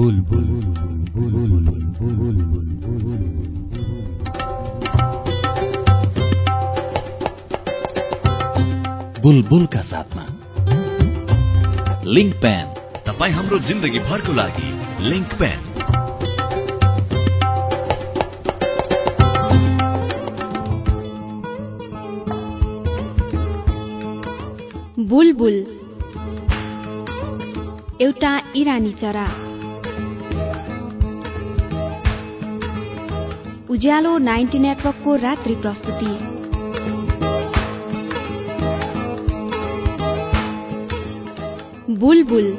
बुलबुल। बुलबुल बुलबुल बुलबुलका साथमा। Link PAN तपाईँ हाम्रो जिन्दगी भरको लागि लिङ्क पेन। बुलबुल। एउटा इरानी चरा। उज्यालो नाइन्टी नेटवर्कको रात्रि प्रस्तुति। बुलबुल।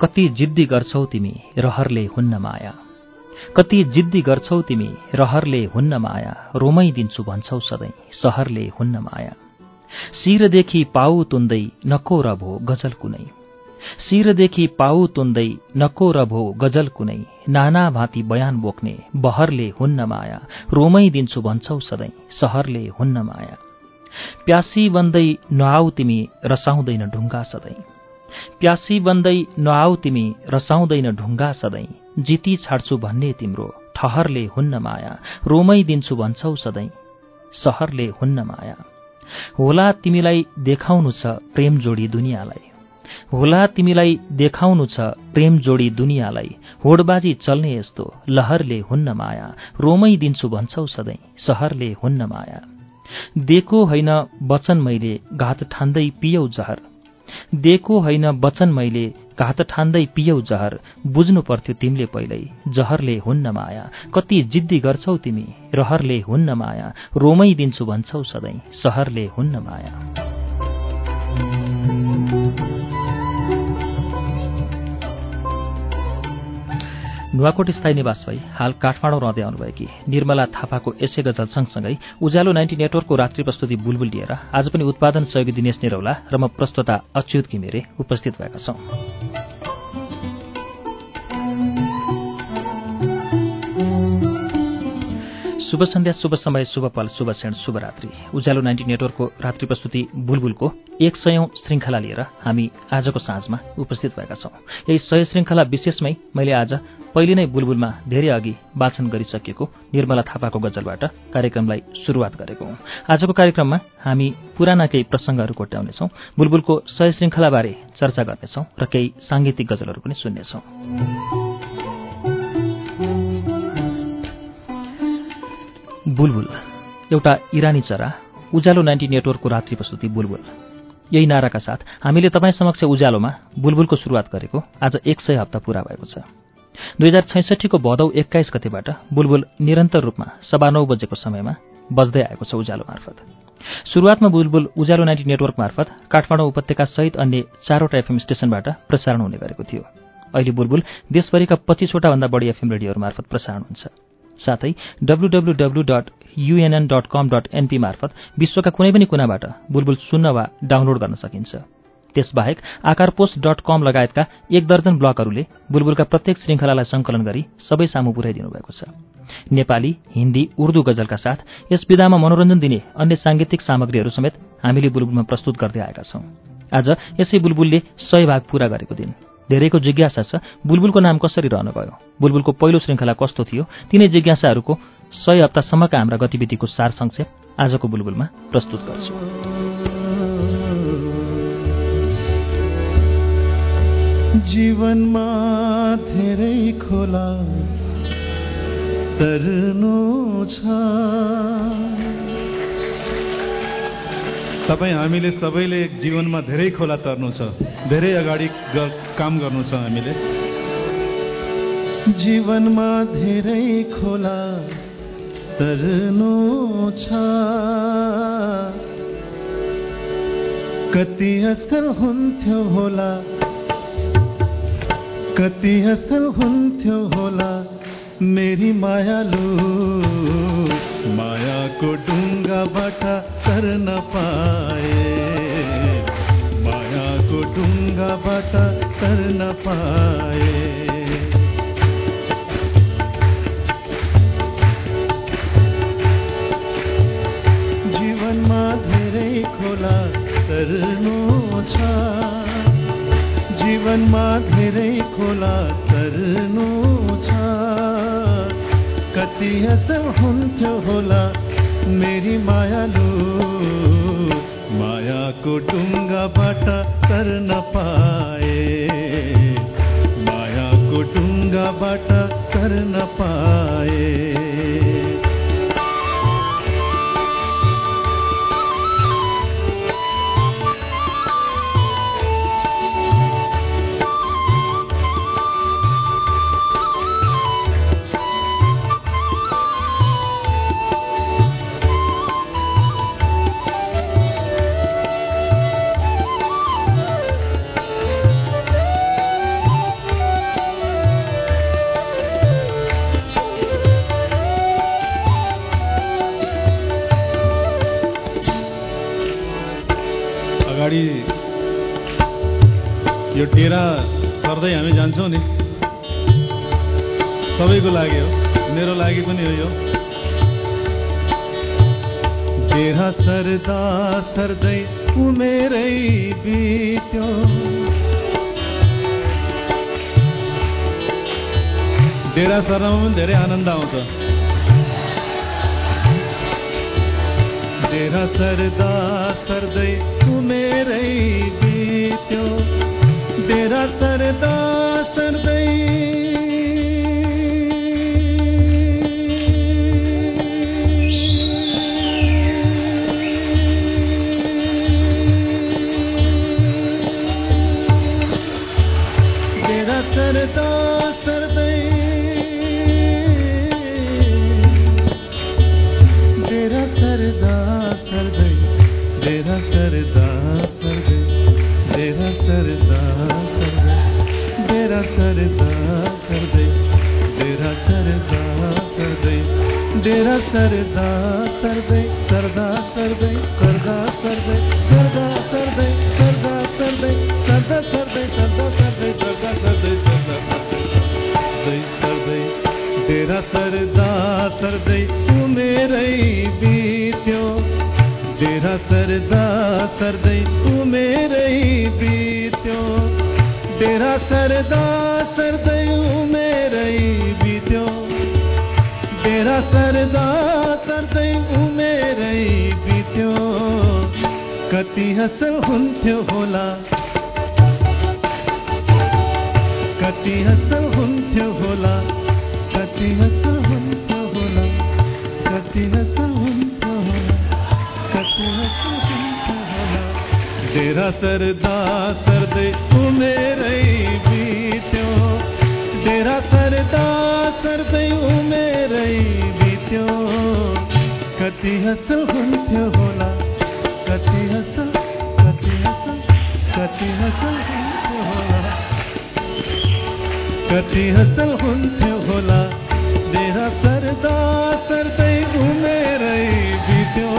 कति जिद्दी गर्छौ तिमी रहरले हुन्न माया। कति जिद्दी गर्छौ तिमी रहरले हुन्न माया। रोमै दिन्छु भन्छौ सधैँ सहरले हुन्न माया। शिरदेखि पाउ तुन्दै नको र भो गजल कुनै। शिरदेखि पाउ तुन्दै नको र भो गजल कुनै। नाना भाँती बयान बोक्ने बहरले हुन्न माया। रोमै दिन्छु भन्छौ सधैँ सहरले हुन्न माया। प्यासी बन्दै नआउ तिमी रसाउँदैन ढुङ्गा सधैँ। प्यासी बन्दै नआउ तिमी रसाउँदैन ढुङ्गा सधैँ। जिती छाड्छु भन्ने तिम्रो ठहरले हुन्न माया। रोमै दिन्छु भन्छौ सधैँ सहरले हुन्न माया। होला तिमीलाई देखाउनु छ प्रेम जोडी दुनियाँलाई। होला तिमीलाई देखाउनु छ प्रेम जोडी दुनियाँलाई। होडबाजी चल्ने यस्तो लहरले हुन्न माया। रोमै दिन्छु भन्छौ सधैँ सहरले हुन्न माया। दिएको होइन वचन मैले घात ठान्दै पियौ जहर। दिएको होइन वचन मैले घात ठान्दै पियौ जहर बुझ्नु पर्थ्यो तिमीले पहिल्यै जहरले हुन्न माया। कति जिद्दी गर्छौ तिमी रहरले हुन्न माया। रोमै दिन्छु भन्छौ सधैँ सहरले हुन्न माया। नुवाकोट स्थायी निवास भई हाल काठमाडौँ रहँदै आउनुभएकी निर्मला थापाको यसै गजल सँगसँगै उज्यालो नाइन्टी नेटवर्कको रात्रि प्रस्तुति बुलबुल लिएर आज पनि उत्पादन सहयोगी दिनेश निरौला र म प्रस्तुता अच्युत घिमिरे उपस्थित भएका छौं। शुभ सन्ध्या शुभ समय शुभ पल शुभ क्षण शुभरात्रि उज्यालो नाइन्टी नेटवर्कको रात्रि प्रस्तुति बुलबुलको एक सयौं श्रृङ्खला लिएर हामी आजको साँझमा उपस्थित भएका छौं। यही सय श्रृङ्खला विशेषमै मैले आज पहिले नै बुलबुलमा धेरै अघि वाचन गरिसकेको निर्मला थापाको गजलबाट कार्यक्रमलाई शुरूआत गरेको हुँ। आजको कार्यक्रममा हामी पुराना केही प्रसङ्गहरू कोट्याउनेछौं बुलबुलको सय श्रृङ्खलाबारे चर्चा गर्नेछौं र केही साङ्गीतिक गजलहरू पनि सुन्नेछौं। बुलबुल एउटा इरानी चरा उज्यालो नाइन्टी नेटवर्कको रात्रि प्रस्तुति बुलबुल। यही नाराका साथ हामीले तपाईँ समक्ष उज्यालोमा बुलबुलको सुरुवात गरेको आज एक सय हप्ता पूरा भएको छ। दुई हजार छैसठीको भदौ एक्काइस गतेबाट बुलबुल निरन्तर रूपमा सभा नौ बजेको समयमा बज्दै आएको छ उज्यालो मार्फत। सुरुवातमा बुलबुल उज्यालो नाइन्टी नेटवर्क मार्फत काठमाडौँ उपत्यका सहित अन्य चारवटा एफएम स्टेशनबाट प्रसारण हुने गरेको थियो। अहिले बुलबुल देशभरिका पच्चिसवटा भन्दा बढी एफएम रेडियोहरू मार्फत प्रसारण हुन्छ। साथै डब्लुडब्लुडब्लु dot UNN dot com dot NP मार्फत विश्वका कुनै पनि कुनाबाट बुलबुल सुन्न वा डाउनलोड गर्न सकिन्छ। त्यसबाहेक आकारपोस्ट डट कम लगायतका एक दर्जन ब्लगहरूले बुलबुलका प्रत्येक श्रृङ्खलालाई संकलन गरी सबै सामु पुर्याइदिनु भएको छ। नेपाली हिन्दी उर्दू गजलका साथ यस विधामा मनोरञ्जन दिने अन्य साङ्गीतिक सामग्रीहरू समेत हामीले बुलबुलमा प्रस्तुत गर्दै आएका छौं। आज यसै बुलबुलले सय भाग पूरा गरेको दिन। धेरैको जिज्ञासा छ बुलबुलको नाम कसरी रहन गयो बुलबुलको पहिलो श्रृङ्खला कस्तो थियो? तिनै जिज्ञासाहरूको सय हप्तासम्मका हाम्रा गतिविधिको सार संक्षेप आजको बुलबुलमा प्रस्तुत गर्छु। जीवनमा धेरै खोला तर्नु छ। तपाईँ हामीले सबैले जीवनमा धेरै खोला तर्नु छ धेरै अगाडि काम गर्नु छ हामीले। जीवनमा धेरै खोला तर्नु छ। कति असल हुन्थ्यो होला कति असल हुन्थ्यो होला। मेरी माया लो, माया को डूँगा बटा कर न पाए। माया को डूँगा बटा कर न पाए। जीवन ધીરે धेरै खोला तर असल हुन्थ्यो होला मेरी मायालु मायाको डुङ्गाबाट तर्न पाए। मायाको डुङ्गाबाट तर्न पाए यो डेरा सर्दै हामी जान्छौँ नि। सबैको लागि हो मेरो लागि पनि हो यो। डेरा सर्दा सर्दै उमेरै बित्यो। डेरा सर्नमा पनि धेरै आनन्द आउँछ। डेरा सर्दा सर्दै उमेरै सरदा सरदे सरदा सरदे सरदा सरदे सर्दा सर्दै। हसल हुन्थ्यो होला। कति हसल हुन्थ्यो होला। कति हसल हुन्थ्यो होला। कति हसल हुन्थ्यो कति हसल हुन्थ्यो होला। डेरा सर्दा सर्दै उमेरै बित्यो। डेरा सर्दा सर्दै उमेरै बित्यो। कति हसल हुन्थ्यो हसल होला डेरा सर्दा सर्दै उमेरै बित्यो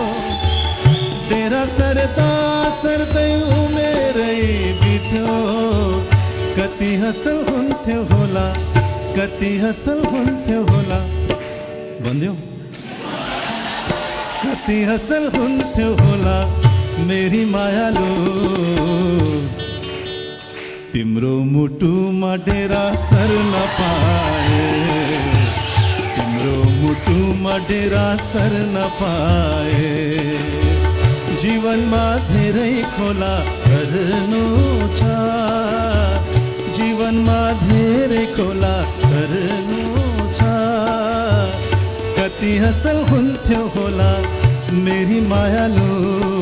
सर्दा कति हसल हुन्थ्यो होला कति हसल हुन्थ्यो होला भनिदियो कति हसल हुन्थ्यो होला मेरी तिम्रो मुटुमा डेरा सर्न पाए। तिम्रो मुटुमा डेरा सर्न पाए। जीवनमा धेरै खोला गर्नु छ। जीवनमा धेरै खोला गर्नु छ। कति हसल हुन्थ्यो होला मेरी मायालु।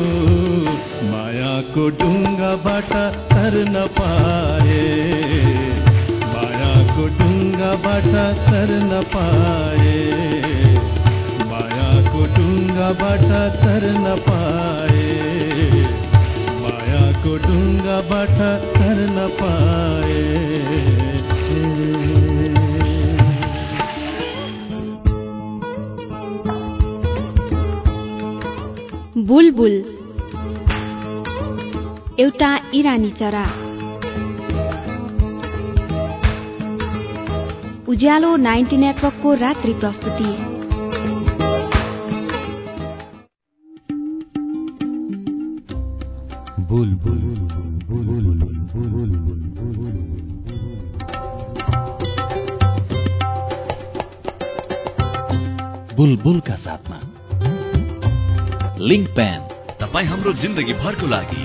को डूँगा बाटा तर न पाए। माया को डूँगा बाटा तर न पाए। माया को डूँगा बाटा तर न पाए। माया को डूँगा बाटा तर न पाए। बुलबुल एउटा इरानी चरा उज्यालो नाइन्टी नेटवर्कको रात्रि प्रस्तुति बुल बुल बुल बुल बुल बुल बुलबुलका साथमा लिङ्क प्यान तपाईँ हाम्रो जिन्दगी भरको लागि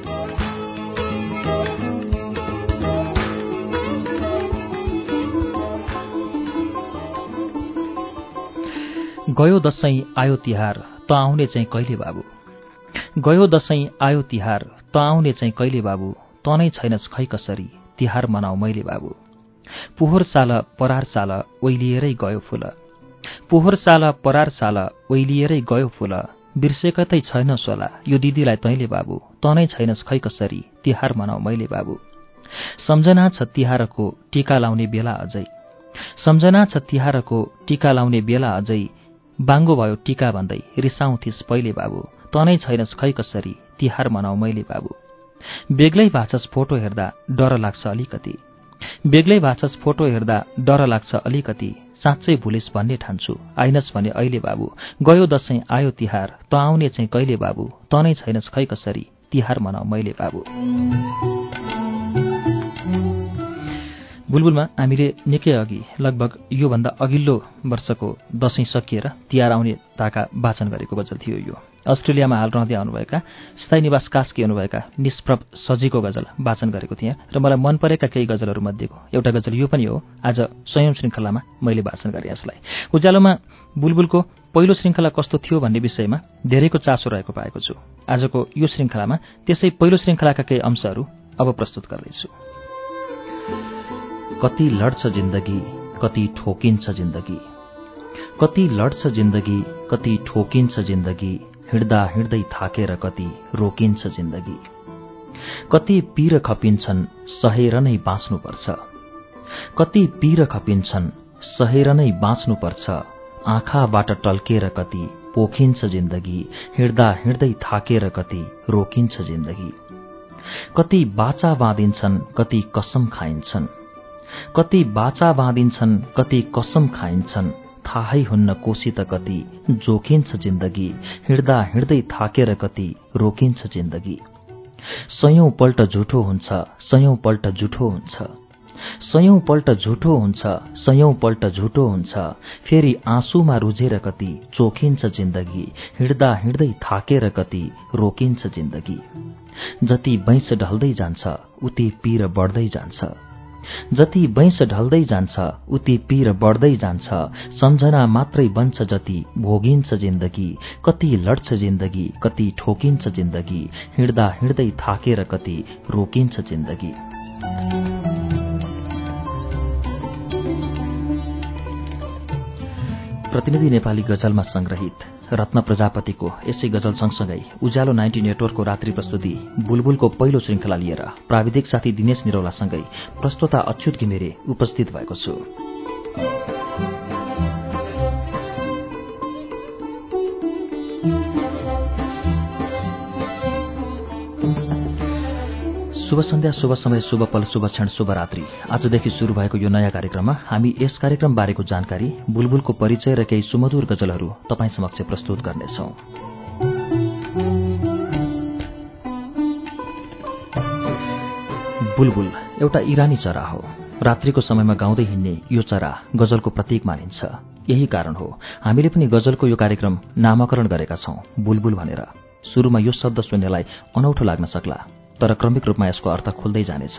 गयो दसैँ आयो तिहार त आउने चाहिँ कहिले बाबु? गयो दसैँ आयो तिहार त आउने चाहिँ कहिले बाबु? त नै छैनस् खै कसरी? तिहार मनाऊ मैले बाबु। पोहोर साल परार साल ओइलिएरै गयो फुल। पोहोर साल परार साल ओइलिएरै गयो फुल। बिर्सेकतै छैन सोला यो दिदीलाई तैँले बाबु। त नै छैनस् खै कसरी? तिहार मनाऊ मैले बाबु। सम्झना छ तिहारको टीका लाउने बेला अझै। सम्झना छ तिहारको टीका लाउने बेला अझै। बाङ्गो भयो टीका भन्दै रिसाउँथिस् पहिले बाबु। त नै छैनस् खै कसरी तिहार मनाऊ मैले बाबु। बेग्लै भाछस् फोटो हेर्दा डर लाग्छ अलिकति। बेग्लै भाछस् फोटो हेर्दा डर लाग्छ अलिकति। साँच्चै भुलिस भन्ने ठान्छु आइनस् भने अहिले बाबु। गयो दसैँ आयो तिहार त आउने चाहिँ कहिले बाबु? त नै छैनस् खै कसरी तिहार मनाऊ मैले बाबु। बुलबुलमा हामीले निकै अघि लगभग योभन्दा अघिल्लो वर्षको दसैँ सकिएर तिहार आउने ताका वाचन गरेको गजल थियो यो। अस्ट्रेलियामा हाल रहँदै आउनुभएका स्थायी निवास कास्की हुनुभएका निष्प्रभ सजीको गजल वाचन गरेको थिएँ र मलाई मन परेका केही गजलहरूमध्येको एउटा गजल यो पनि हो आज स्वयं श्रृङ्खलामा मैले वाचन गरेँ यसलाई। उज्यालोमा बुलबुलको पहिलो श्रृङ्खला कस्तो थियो भन्ने विषयमा धेरैको चासो रहेको पाएको छु। आजको यो श्रृङ्खलामा त्यसै पहिलो श्रृङ्खलाका केही अंशहरू अब प्रस्तुत गर्दैछु। कति लड्छ जिन्दगी कति ठोकिन्छ जिन्दगी। कति लड्छ जिन्दगी कति ठोकिन्छ जिन्दगी हिँड्दा हिँड्दै थाकेर कति रोकिन्छ जिन्दगी। कति पीर खपिन्छन् सहेर नै बाँच्नुपर्छ। कति पीर खपिन्छन् सहेर नै बाँच्नुपर्छ। आँखाबाट टल्केर कति पोखिन्छ जिन्दगी हिँड्दा हिँड्दै थाकेर कति रोकिन्छ जिन्दगी। कति बाचा बाँधिन्छन् कति कसम खाइन्छन्। कति बाचा बाँधिन्छन् कति कसम खाइन्छन्। थाहै हुन्न त कति जोखिन्छ जिन्दगी। हिँड्दा हिँड्दै थाकेर कति रोकिन्छ जिन्दगी। सयौं पल्ट झुठो हुन्छ सयौं पल्ट झुठो हुन्छ। सयौं पल्ट झुठो हुन्छ सयौं पल्ट झुठो हुन्छ। फेरि आँसुमा रुझेर कति चोखिन्छ जिन्दगी। हिँड्दा हिँड्दै थाकेर कति रोकिन्छ जिन्दगी। जति बैंस ढल्दै जान्छ उति पीर बढ्दै जान्छ। जति बैंस ढल्दै जान्छ उति पीर बढ्दै जान्छ। सम्झना मात्रै बन्छ जति भोगिन्छ जिन्दगी कति लड्छ जिन्दगी कति ठोकिन्छ जिन्दगी हिँड्दा हिँड्दै थाकेर कति रोकिन्छ जिन्दगी। प्रतिनिधि नेपाली गजलमा संग्रहित। रत्न प्रजापतिको यसै गजल सँगसँगै उज्यालो नाइन्टी नेटवर्कको रात्रि प्रस्तुति बुलबुलको पहिलो श्रृङ्खला लिएर प्राविधिक साथी दिनेश निरौलासँगै प्रस्तोता अच्युत घिमिरे उपस्थित भएको छु। शुभ सन्ध्या शुभ समय शुभ पल शुभ क्षण शुभ रात्रि आजदेखि शुरू भएको यो नयाँ कार्यक्रममा हामी यस कार्यक्रम बारेको जानकारी बुलबुलको परिचय र केही सुमधुर गजलहरू तपाईँ समक्ष प्रस्तुत गर्नेछौ। बुलबुल एउटा इरानी चरा हो। रात्रिको समयमा गाउँदै हिँड्ने यो चरा गजलको प्रतीक मानिन्छ। यही कारण हो हामीले पनि गजलको यो कार्यक्रम नामाकरण गरेका छौं बुलबुल भनेर। शुरूमा यो शब्द सुन्नेलाई अनौठो लाग्न सक्ला। तर क्रमिक रूपमा यसको अर्थ खुल्दै जानेछ।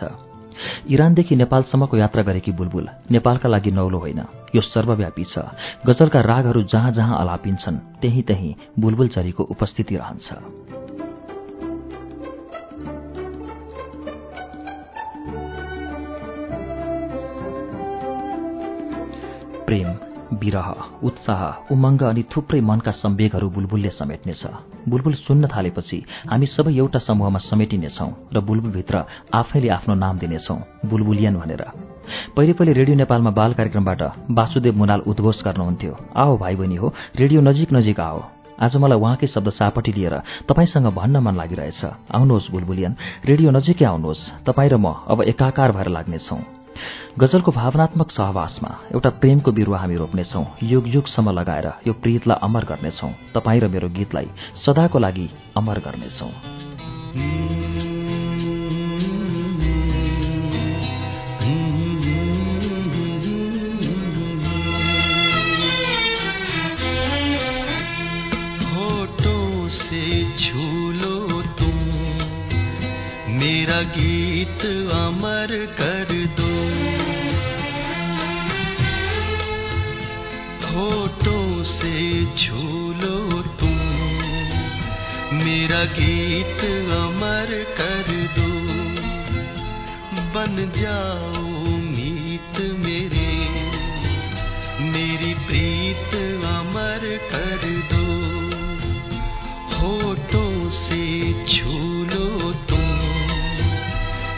इरानदेखि नेपालसम्मको यात्रा गरेकी बुलबुल नेपालका लागि नौलो होइन। यो सर्वव्यापी छ। गजलका रागहरू जहाँ जहाँ अलापिन्छन् त्यही त्यही बुलबुल चरीको उपस्थिति रहन्छ। प्रेम विरह उत्साह उमङ्ग अनि थुप्रै मनका सम्वेगहरू बुलबुलले समेट्नेछ। बुलबुल सुन्न थालेपछि हामी सबै एउटा समूहमा समेटिनेछौं र बुलबुलभित्र आफैले आफ्नो नाम दिनेछौं बुलबुलियन भनेर। पहिले पहिले रेडियो नेपालमा बाल कार्यक्रमबाट वासुदेव मुनाल उद्घोष गर्नुहुन्थ्यो। आओ भाइ बहिनी हो रेडियो नजिक नजिक आओ आज मलाई उहाँकै शब्द सापटी लिएर तपाईँसँग भन्न मन लागिरहेछ। आउनुहोस् बुलबुलियन रेडियो नजिकै आउनुहोस्। तपाईँ र म अब एकाकार भएर लाग्नेछौँ। गजलको भावनात्मक सहवासमा एउटा प्रेमको बिरुवा हामी रोप्नेछौँ। युग युगसम्म लगाएर यो प्रीतलाई अमर गर्नेछौँ। तपाईँ र मेरो गीतलाई सदाको लागि अमर गर्नेछौँ। मेरा गीत अमर कर। से छू लो तुम, मेरा गीत अमर कर दो। बन जाओ मीत मेरे, मेरी प्रीत अमर कर दो। होठों से छू लो तुम,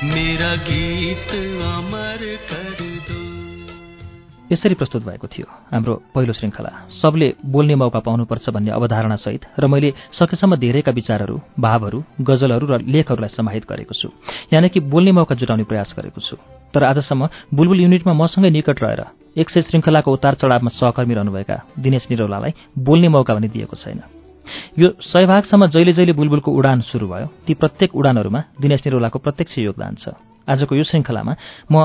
मेरा गीत अमर यसरी प्रस्तुत भएको थियो। हाम्रो पहिलो श्रृङ्खला सबले बोल्ने मौका पाउनुपर्छ भन्ने अवधारणासहित र मैले सकेसम्म धेरैका विचारहरू भावहरू गजलहरू र लेखहरूलाई समाहित गरेको छु। यानि कि बोल्ने मौका जुटाउने प्रयास गरेको छु। तर आजसम्म बुलबुल युनिटमा मसँगै निकट रहेर एक सय श्रृङ्खलाको उतार चढावमा सहकर्मी रहनुभएका दिनेश निरौलालाई बोल्ने मौका पनि दिएको छैन। यो सय भागसम्म जहिले जहिले बुलबुलको उडान सुरु भयो ती प्रत्येक उडानहरूमा दिनेश निरौलाको प्रत्यक्ष योगदान छ। आजको यो श्रृङ्खलामा म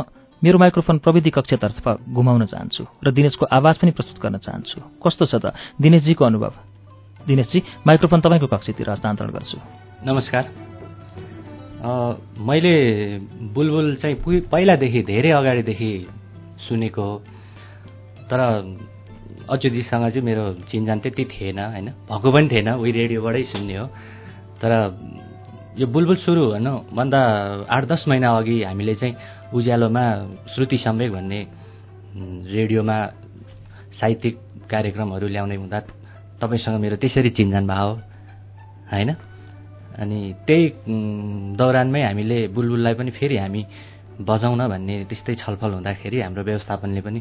मेरो माइक्रोफोन प्रविधि कक्षतर्फ घुमाउन चाहन्छु र दिनेशको आवाज पनि प्रस्तुत गर्न चाहन्छु। कस्तो छ त? दिनेशजीको अनुभव। दिनेशजी माइक्रोफोन तपाईँको कक्षतिर हस्तान्तरण गर्छु। नमस्कार। मैले बुलबुल चाहिँ पहिलादेखि धेरै अगाडिदेखि सुनेको हो। तर अच्युतजीसँग चाहिँ मेरो चिन्जान त्यति थिएन होइन? भएको पनि थिएन उही रेडियोबाटै सुन्ने हो। तर यो बुलबुल सुरु भन्नुभन्दा आठ दस महिना अघि हामीले चाहिँ उज्यालोमा श्रुति सम्वेक भन्ने रेडियोमा साहित्यिक कार्यक्रमहरू ल्याउने हुँदा तपाईँसँग मेरो त्यसरी चिन्जान भयो होइन? अनि त्यही दौरानमै हामीले बुलबुललाई पनि फेरि हामी बजाउन भन्ने त्यस्तै छलफल हुँदाखेरि हाम्रो व्यवस्थापनले पनि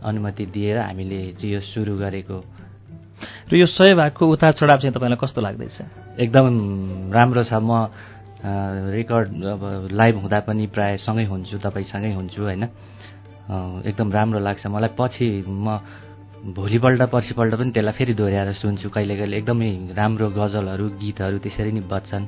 अनुमति दिएर हामीले चाहिँ यो सुरु गरेको र यो सय भागको उतार चढाव चाहिँ तपाईँलाई कस्तो लाग्दैछ? एकदम राम्रो छ। म रेकर्ड अब लाइभ हुँदा पनि प्राय सँगै हुन्छु तपाईँसँगै हुन्छु होइन? एकदम राम्रो लाग्छ। मलाई पछि म भोलिपल्ट पर्सिपल्ट पनि त्यसलाई फेरि दोहोऱ्याएर सुन्छु। कहिले कहिले एकदमै राम्रो गजलहरू गीतहरू त्यसरी नै बज्छन्।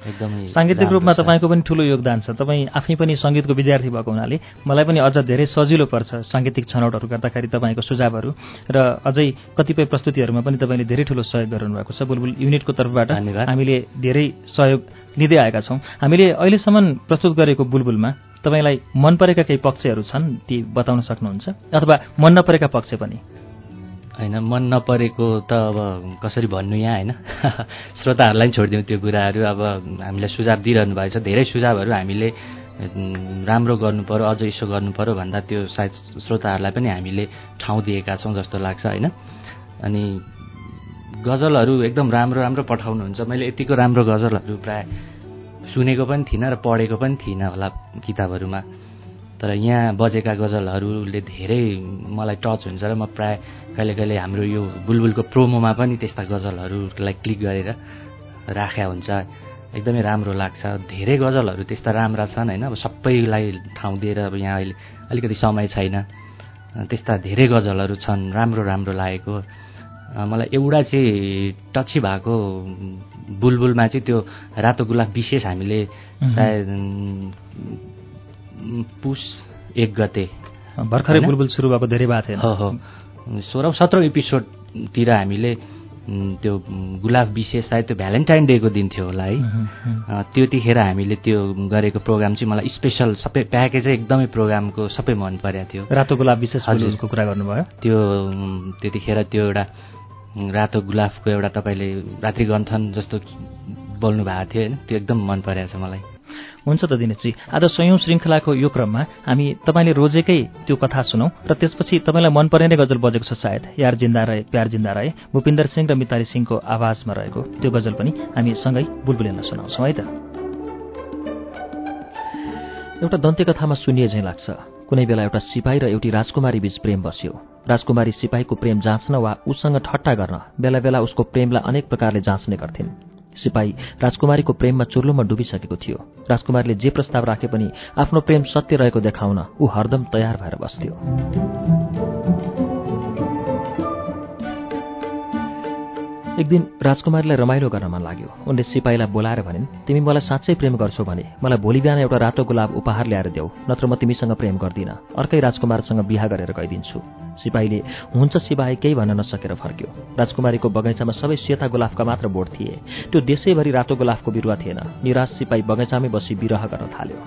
एकदमै साङ्गीतिक रूपमा। तपाईँको पनि ठुलो योगदान छ तपाईँ आफै पनि सङ्गीतको विद्यार्थी भएको हुनाले मलाई पनि अझ धेरै सजिलो पर्छ साङ्गीतिक छनौटहरू गर्दाखेरि तपाईँको सुझावहरू र अझै कतिपय प्रस्तुतिहरूमा पनि तपाईँले धेरै ठुलो सहयोग गर्नुभएको छ बुलबुल युनिटको तर्फबाट। हामीले धेरै सहयोग लिँदै आएका छौँ हामीले अहिलेसम्म प्रस्तुत गरेको बुलबुलमा तपाईँलाई मन परेका केही पक्षहरू छन् ती बताउन सक्नुहुन्छ अथवा मन नपरेका पक्ष पनि होइन मन नपरेको त अब कसरी भन्नु यहाँ होइन? श्रोताहरूलाई पनि छोडिदिउँ त्यो कुराहरू। अब हामीलाई सुझाव दिइरहनु भएको छ। धेरै सुझावहरू हामीले राम्रो पऱ्यो अझ यसो पऱ्यो भन्दा त्यो सायद श्रोताहरूलाई पनि हामीले ठाउँ दिएका छौँ जस्तो लाग्छ होइन? अनि गजलहरू एकदम राम्रो राम्रो पठाउनुहुन्छ। मैले यतिको राम्रो गजलहरू प्राय सुनेको पनि थिइनँ र पढेको पनि थिइनँ होला किताबहरूमा। तर यहाँ बजेका गजलहरूले धेरै मलाई टच हुन्छ र म प्राय कहिले कहिले हाम्रो यो बुलबुलको प्रोमोमा पनि त्यस्ता गजलहरूलाई क्लिक गरेर राख्या हुन्छ। एकदमै राम्रो लाग्छ। धेरै गजलहरू त्यस्ता राम्रा छन् होइन? अब सबैलाई ठाउँ दिएर अब यहाँ अहिले अलिकति समय छैन। त्यस्ता धेरै गजलहरू छन् राम्रो राम्रो लागेको। मलाई एउटा चाहिँ टची भएको बुलबुलमा चाहिँ त्यो रातो गुलाब विशेष हामीले सायद पुस एक गते। भर्खरै? बुलबुल सुरु भएको धेरै भएको थिएन हो हो। सोह्रौँ सत्रौँ एपिसोडतिर हामीले त्यो गुलाब विशेष सायद त्यो भ्यालेन्टाइन डेको दिन थियो होला है। त्यतिखेर हामीले त्यो गरेको प्रोग्राम चाहिँ मलाई स्पेसल सबै प्याकेजै एकदमै प्रोग्रामको सबै मन परेको थियो। रातो गुलाब विशेष हजुर। बुलबुलको कुरा गर्नुभयो। त्यो त्यतिखेर त्यो एउटा रातो गुलाबको एउटा तपाईँले रात्रि गन्थन जस्तो बोल्नु भएको थियो होइन। त्यो एकदम मन परेको छ मलाई। हुन्छ त दिनेशजी। आज सयौं श्रृङ्खलाको यो क्रममा हामी तपाईँले रोजेकै त्यो कथा सुनौ र त्यसपछि तपाईँलाई मन पर्ने गजल बजेको छ सायद। यार जिन्दा रहे प्यार जिन्दा रहे। भूपिन्दर सिंह र मिताली सिंहको आवाजमा रहेको त्यो गजल पनि हामी सँगै बुलबुलेमा सुनाउँछौँ है त? एउटा दन्त्य कथामा सुनिए झैँ लाग्छ कुनै बेला एउटा सिपाही र एउटी राजकुमारी बीच प्रेम बस्यो। राजकुमारी सिपाहीको प्रेम जाँच्न वा उसँग ठट्टा गर्न बेला बेला उसको प्रेमलाई अनेक प्रकारले जाँच्ने गर्थिन्। सिपाही राजकुमारीको प्रेममा चुर्लुमा डुबिसकेको थियो। राजकुमारीले जे प्रस्ताव राखे पनि आफ्नो प्रेम सत्य रहेको देखाउन ऊ हरदम तयार भएर बस्थ्यो। एक दिन राजकुमारीलाई रमाइलो गर्न मन लाग्यो। उनले सिपाहीलाई बोलाएर भनिन् तिमी मलाई साँच्चै प्रेम गर्छौ भने मलाई भोलि बिहान एउटा रातो गुलाब उपहार ल्याएर देऊ नत्र म तिमीसँग प्रेम गर्दिनँ। अर्कै राजकुमारसँग बिहा गरेर गइदिन्छु सिपाहीले हुन्छ सिपाही केही भन्न नसकेर फर्क्यो। राजकुमारीको बगैँचामा सबै सेता गुलाफका मात्र बोट थिए। त्यो देशैभरि रातो गुलाफको बिरुवा थिएन। निराश सिपाही बगैँचामै बसी विरह गर्न थाल्यो।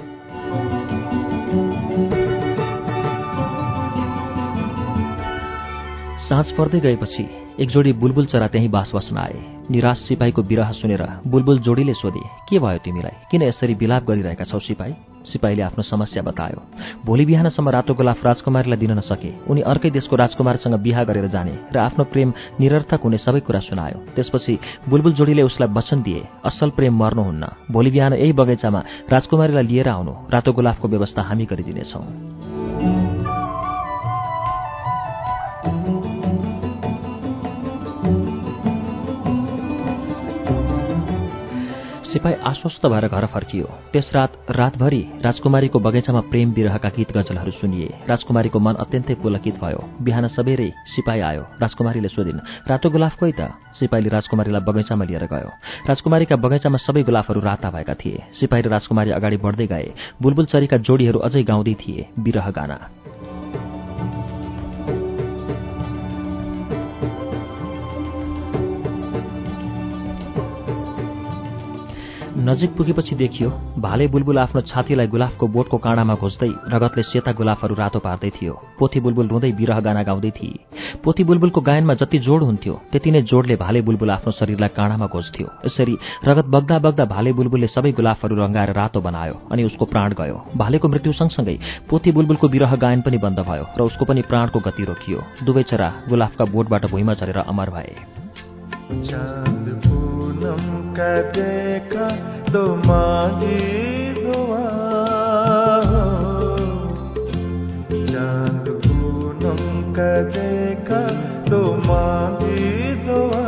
साँझ पर्दै गएपछि एक जोडी बुलबुल चरा त्यहीँ बास बस्न आए निराश सिपाहीको विरह सुनेर बुलबुल जोडीले सोधे के भयो तिमीलाई? किन यसरी विलाप गरिरहेका छौ सिपाही? सिपाहीले आफ्नो समस्या बतायो भोलि बिहानसम्म रातो गुलाफ राजकुमारीलाई दिन नसके। उनी अर्कै देशको राजकुमारसँग बिहा गरेर जाने र आफ्नो प्रेम निरर्थक हुने सबै कुरा सुनायो। त्यसपछि बुलबुल जोडीले उसलाई वचन दिए असल प्रेम मर्नुहुन्न। भोलि बिहान यही बगैँचामा राजकुमारीलाई लिएर आउनु। रातो गुलाफको व्यवस्था हामी गरिदिनेछौँ। सिपाही आश्वस्त भएर घर फर्कियो। त्यस रात रातभरि राजकुमारीको बगैँचामा प्रेम विरहका गीत गजलहरू सुनिए। राजकुमारीको मन अत्यन्तै पुलकित भयो। बिहान सबेरै सिपाही आयो। राजकुमारीले सोधिन् रातो गुलाफ कोही त? सिपाहीले राजकुमारीलाई बगैँचामा लिएर गयो। राजकुमारीका बगैँचामा सबै गुलाफहरू राता भएका थिए। सिपाही र राजकुमारी अगाडि बढ्दै गए। बुलबुल चरीका जोडीहरू अझै गाउँदै थिए। विरह गाना। नजिक पुगेपछि देखियो भाले बुलबुल आफ्नो छातीलाई गुलाफको बोटको काँडामा घोज्दै रगतले सेता गुलाफहरू रातो पार्दै थियो। पोथी बुलबुल रुँदै विरह गाना गाउँदै थिए। पोथी बुलबुलको गायनमा जति जोड हुन्थ्यो त्यति नै जोडले भाले बुलबुल आफ्नो शरीरलाई काँडामा घोज्थ्यो यसरी रगत बग्दा बग्दा भाले बुलबुलले सबै गुलाफहरू रङ्गाएर रातो बनायो अनि उसको प्राण गयो। भालेको मृत्यु सँगसँगै पोथी बुलबुलको विरह गायन पनि बन्द भयो र उसको पनि प्राणको गति रोकियो। दुवै चरा गुलाफका बोटबाट भुइँमा झरेर अमर भए। का देखा तो मांगी दुआ चांद पूनम का देखा तो मांगी दुआ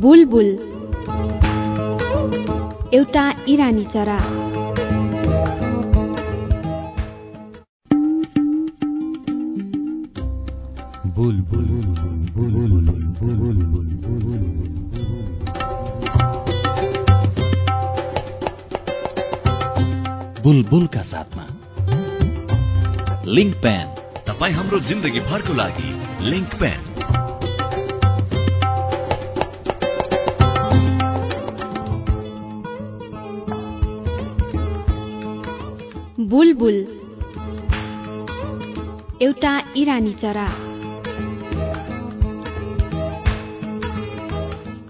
बुलबुल एउटा इरानी चरा। हाम्रो जिन्दगी भरको लागि लिङ्क प्यान बुलबुल। एउटा इरानी चरा।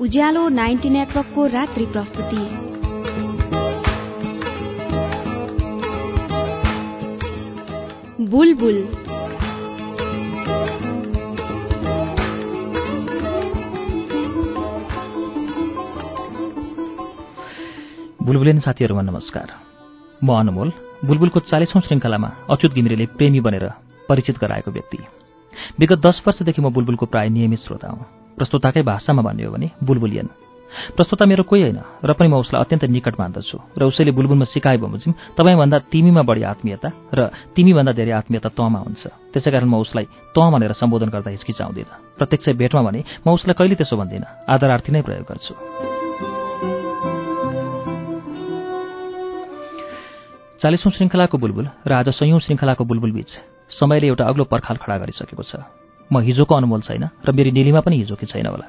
उज्यालो नाइन्टी नेटवर्कको रात्रि प्रस्तुति। बुलबुल। बुलबुलेन साथीहरूमा नमस्कार। म अनमोल बुलबुलको चालिसौँ श्रृङ्खलामा अच्युत घिमिरेले प्रेमी बनेर परिचित गराएको व्यक्ति। विगत दस वर्षदेखि म बुलबुलको प्राय नियमित श्रोता हुँ। प्रस्तोताकै भाषामा भन्ने हो भने बुलबुलियन। प्रस्तोता मेरो कोही होइन र पनि म उसलाई अत्यन्त निकट मान्दछु र उसैले बुलबुलमा सिकाए बमोजिम तपाईँभन्दा तिमीमा बढी आत्मीयता र तिमीभन्दा धेरै आत्मीयता तँमा हुन्छ। त्यसै कारण म उसलाई तँ भनेर सम्बोधन गर्दा हिचकिचाउँदिनँ। प्रत्यक्ष भेटमा भने म उसलाई कहिले त्यसो भन्दिनँ। आदरार्थी नै प्रयोग गर्छु। चालिसौँ श्रृङ्खलाको बुलबुल र आज सयौँ श्रृङ्खलाको बुलबुल बीच समयले एउटा अग्लो पर्खाल खडा गरिसकेको छ। म हिजोको अनमोल छैन र मेरी नेलीमा पनि हिजोकी छैन होला।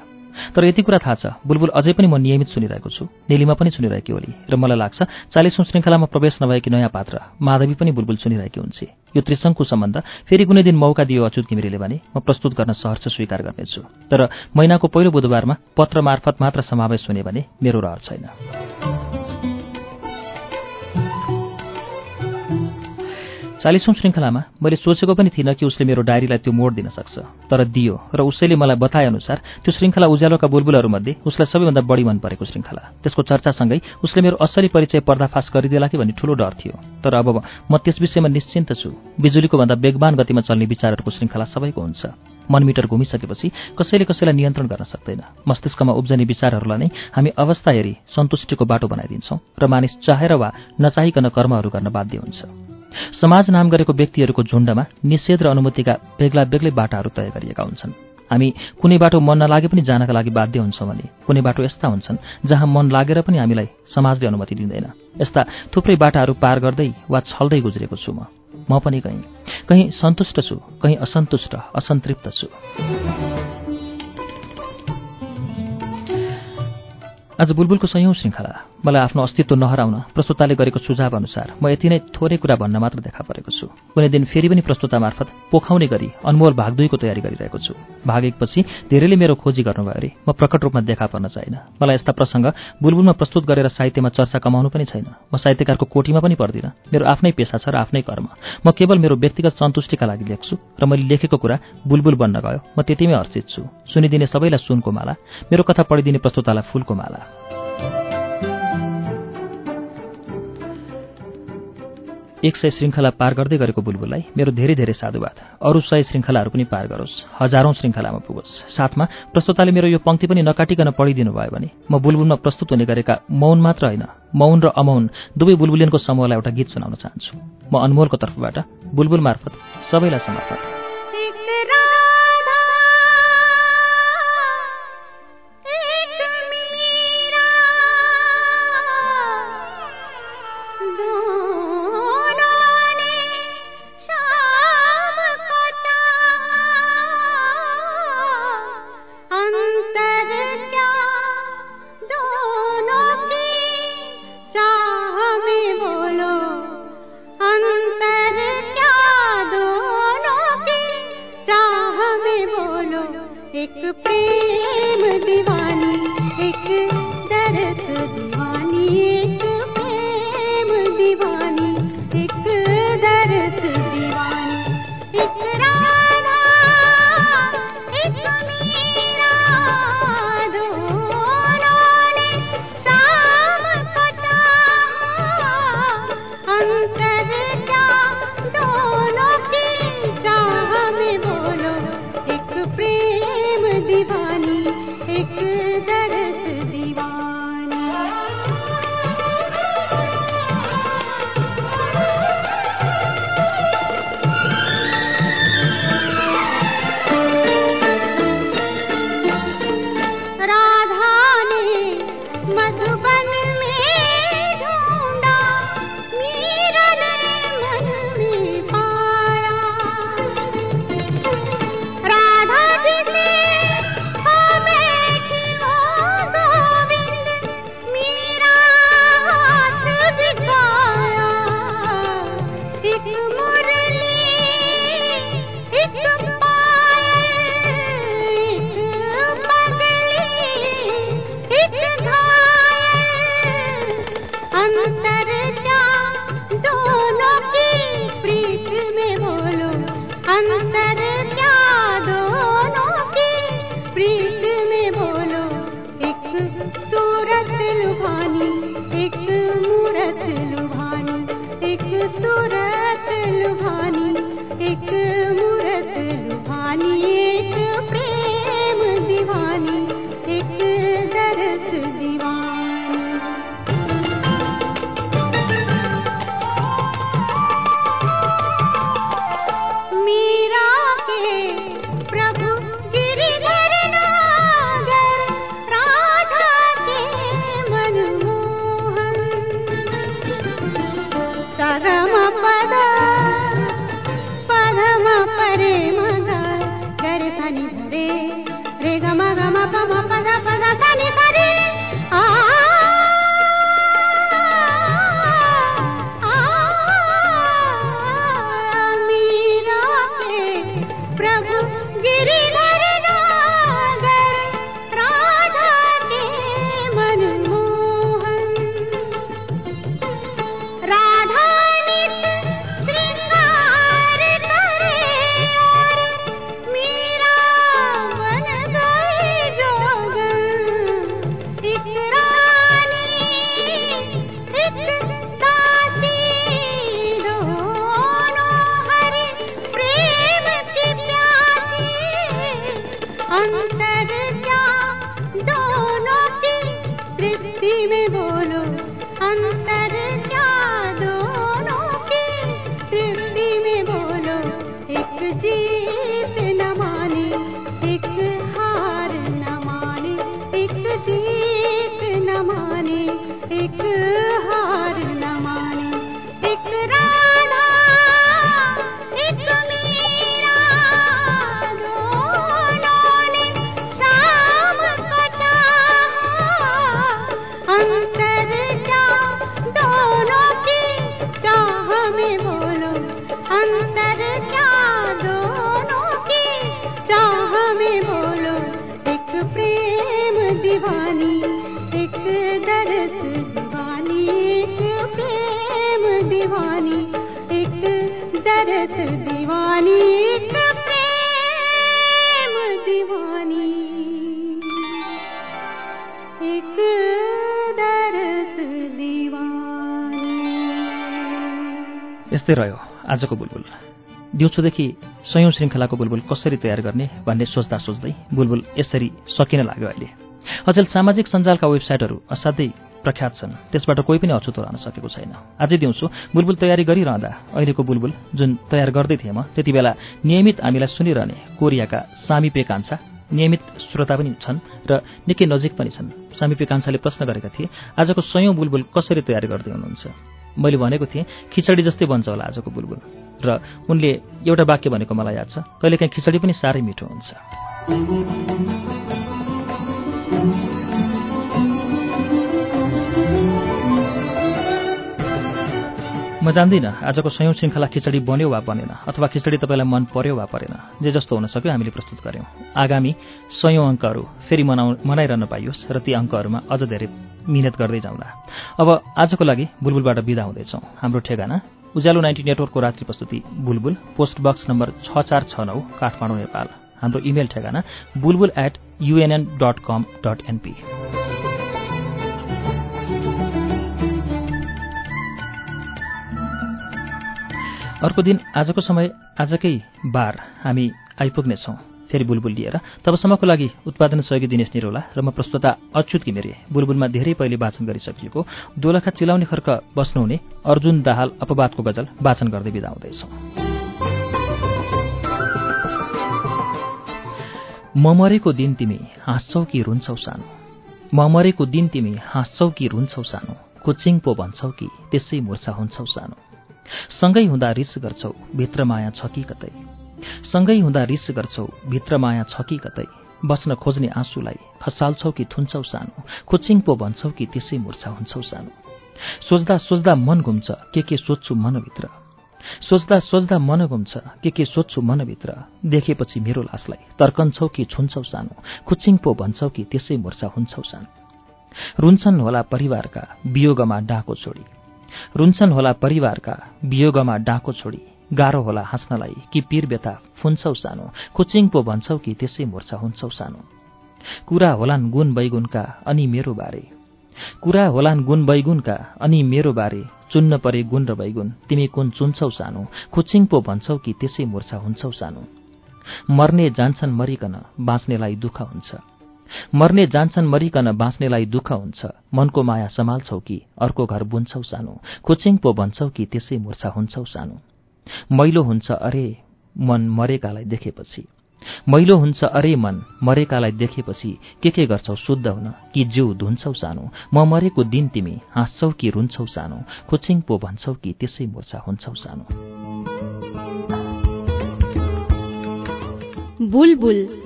तर यति कुरा थाहा छ बुलबुल अझै पनि म नियमित सुनिरहेको छु। नेलीमा पनि सुनिरहेकी होली र मलाई लाग्छ चालिसौँ श्रृङ्खलामा प्रवेश नभएकी नयाँ पात्र माधवी पनि बुलबुल सुनिरहेकी हुन्छ। यो त्रिसङ्घको सम्बन्ध फेरि कुनै दिन मौका दियो अच्युत घिमिरेले भने म प्रस्तुत गर्न सहर्ष स्वीकार गर्नेछु। तर महिनाको पहिलो बुधबारमा पत्र मार्फत मात्र समावेश हुने भने मेरो रहर छैन। चालिसौँ श्रृङ्खलामा मैले सोचेको पनि थिइनँ कि उसले मेरो डायरीलाई त्यो मोड दिन सक्छ। तर दियो र उसैले मलाई बताएअनुसार त्यो श्रृङ्खला उज्यालोका बुलबुलहरूमध्ये उसलाई सबैभन्दा बढी मन परेको श्रृङ्खला। त्यसको चर्चासँगै उसले मेरो असली परिचय पर्दाफास गरिदेला कि भन्ने ठूलो डर थियो। तर अब म त्यस विषयमा निश्चिन्त छु। बिजुलीको भन्दा बेगवान गतिमा चल्ने विचारहरूको श्रृङ्खला सबैको हुन्छ। मनमिटर घुमिसकेपछि कसैले कसैलाई नियन्त्रण गर्न सक्दैन। मस्तिष्कमा उब्जने विचारहरूलाई नै हामी अवस्था हेरी सन्तुष्टिको बाटो बनाइदिन्छौँ र मानिस चाहेर वा नचाहिकन कर्महरू गर्न बाध्य हुन्छ। समाज नाम गरेको व्यक्तिहरूको झुण्डमा निषेध र अनुमतिका बेग्ला बेग्लै बाटाहरू तय गरिएका हुन्छन्। हामी कुनै बाटो मन नलागे पनि जानका लागि बाध्य हुन्छौँ भने कुनै बाटो यस्ता हुन्छन् जहाँ मन लागेर पनि हामीलाई समाजले अनुमति दिँदैन। यस्ता थुप्रै बाटाहरू पार गर्दै वा छल्दै गुज्रेको छु म। म पनि कहीँ कहीँ सन्तुष्ट छु कहीँ असन्तुष्ट असन्तृप्त छु। आज बुलबुलको सयौँ श्रृङ्खला मलाई आफ्नो अस्तित्व नहराउन प्रस्तुताले गरेको सुझाव अनुसार म यति नै थोरै कुरा भन्न मात्र देखा परेको छु। कुनै दिन फेरि पनि प्रस्तुता मार्फत पोखाउने गरी अनमोल भाग दुईको तयारी गरिरहेको छु। भाग एकपछि धेरैले मेरो खोजी गर्नुभयो अरे। म प्रकट रूपमा देखा पर्न चाहिँ मलाई यस्ता प्रसङ्ग बुलबुलमा प्रस्तुत गरेर साहित्यमा चर्चा कमाउनु पनि छैन। म साहित्यकारको कोठीमा पनि पर्दिनँ। मेरो आफ्नै पेसा छ र आफ्नै कर्म। म केवल मेरो व्यक्तिगत सन्तुष्टिका लागि लेख्छु र मैले लेखेको कुरा बुलबुल बन्न गयो। म त्यतिमै हर्षित छु। सुनिदिने सबैलाई सुनको माला। मेरो कथा पढिदिने प्रस्तुतालाई फुलको माला। एक सय श्रृङ्खला पार गर्दै गरेको बुलबुललाई मेरो धेरै धेरै साधुवाद। अरू सय श्रृङ्खलाहरू पनि पार गरोस्। हजारौं श्रृङ्खलामा पुगोस्। साथमा प्रस्तुताले मेरो यो पङ्क्ति पनि नकाटिकन पढिदिनु भयो भने म बुलबुलमा प्रस्तुत हुने गरेका मौन मात्र होइन मौन र अमौन दुवै बुलबुलियनको समूहलाई एउटा गीत सुनाउन चाहन्छु। म अनमोलको तर्फबाट बुलबुल मार्फत सबैलाई समर्पण। अंतर दर्द दीवानी प्रेम दीवानी। एक दीवानी। यस्तै रह्यो आजको बुलबुल। दिउँसोदेखि सयौँ श्रृङ्खलाको बुलबुल कसरी तयार गर्ने भन्ने सोच्दा सोच्दै बुलबुल यसरी सकिन लाग्यो अहिले। अचेल सामाजिक सञ्जालका वेबसाइटहरू असाध्यै प्रख्यात छन्। त्यसबाट कोही पनि अछुतो रहन सकेको छैन। आजै दिउँसो बुलबुल तयारी गरिरहँदा अहिलेको बुलबुल जुन तयार गर्दै थिएँ म त्यति बेला नियमित हामीलाई सुनिरहने कोरियाका सामिपे कान्छा नियमित श्रोता पनि छन् र निकै नजिक पनि छन्। सामिपे कान्छाले प्रश्न गरेका थिए आजको सयौँ बुलबुल कसरी तयार गर्दै हुनुहुन्छ? मैले भनेको थिएँ खिचडी जस्तै बन्छ होला आजको बुलबुल। र उनले एउटा वाक्य भनेको मलाई याद छ कहिलेकाहीँ खिचडी पनि साह्रै मिठो हुन्छ। म जान्दिनँ। आजको सयौँ श्रृङ्खला खिचडी बन्यो वा बनेन अथवा खिचडी तपाईँलाई मन पर्यो वा परेन। जे जस्तो हुन सक्यो हामीले प्रस्तुत गऱ्यौँ। आगामी सयौँ अङ्कहरू फेरि मनाउ मनाइरहन पाइयोस् र ती अङ्कहरूमा अझ धेरै मिहिनेत गर्दै जाउँला। अब आजको लागि बुलबुलबाट विदा हुँदैछौँ। हाम्रो ठेगाना उज्यालो नाइन्टी नेटवर्कको रात्रि प्रस्तुति बुलबुल पोस्ट बक्स नम्बर छ चार छ नौ काठमाडौँ नेपाल। हाम्रो इमेल ठेगाना Bulbul at UNN dot com dot NP अर्को दिन आजको समय आजकै बार हामी आइपुग्नेछौँ। फेरि बुलबुल लिएर। तबसम्मको लागि उत्पादन सहयोगी दिनेश निरौला र म प्रस्तुता अच्युत घिमिरे। बुलबुलमा धेरै पहिले वाचन गरिसकिएको। दोलखा चिलाउने खर्क बस्नुहुने अर्जुन दाहाल अपवादको गजल वाचन गर्दै बिदा हुँदैछौँ। म मरेको दिन तिमी हाँस्छौ कि रुन्छौ सानो? मरेको दिन तिमी हाँस्छौ कि रुन्छौ सानो? कोचिङ पो भन्छौ कि त्यसै मुर्छा हुन्छौ सानो? सँगै हुँदा रिस गर्छौ भित्र माया छ कि कतै? सँगै हुँदा रिस गर्छौ भित्र माया छ कि कतै? बस्न खोज्ने आँसुलाई खसाल्छौ कि थुन्छौ सानो? खुचिङ पो भन्छौ कि त्यसै मुर्छा हुन्छौ सानो? सोच्दा सोच्दा मन घुम्छ के के सोध्छु मनभित्र? सोच्दा सोच्दा मन घुम्छ के के सोध्छु मनभित्र? देखेपछि मेरो लासलाई तर्कन्छौ कि छुन्छौ सानो? खुचिङ पो भन्छौ कि त्यसै मुर्छा हुन्छौ सानो? रुन्छन् होला परिवारका वियोगमा डाको छोडी। रुन्छन् होला परिवारका वियोगमा डाको छोडी गाह्रो होला हाँस्नलाई कि पीर व्यथा फुन्छौ सानो खुचिङ पो भन्छौ कि त्यसै मुर्छा हुन्छौ सानो। कुरा होलान् गुण बैगुणका अनि मेरो बारे। कुरा होलान् गुण बैगुणका अनि मेरो बारे चुन्न परे गुण र बैगुण तिमी कुन चुन्छौ सानो खुचिङ पो भन्छौ कि त्यसै मुर्छा हुन्छौ सानो। मर्ने जान्छन् मरिकन बाँच्नेलाई दुःख हुन्छ। मर्ने जान्छन् मरिकन बाँच्नेलाई दुःख हुन्छ। मनको माया सम्हाल्छौ कि अर्को घर बुन्छौ सानो। खुचिङ पो भन्छौ कि त्यसै मुर्छा हुन्छौ सानो। मैलो हुन्छ अरे मन मरेकालाई देखेपछि। मैलो हुन्छ अरे मन मरेकालाई देखेपछि के के गर्छौ शुद्ध हुन? कि जिउ धुन्छौ सानो? म मरेको दिन तिमी हाँस्छौ कि रुन्छौ सानो? खुचिङ पो भन्छौ कि त्यसै मुर्छा हुन्छौ सानो। बुलबुल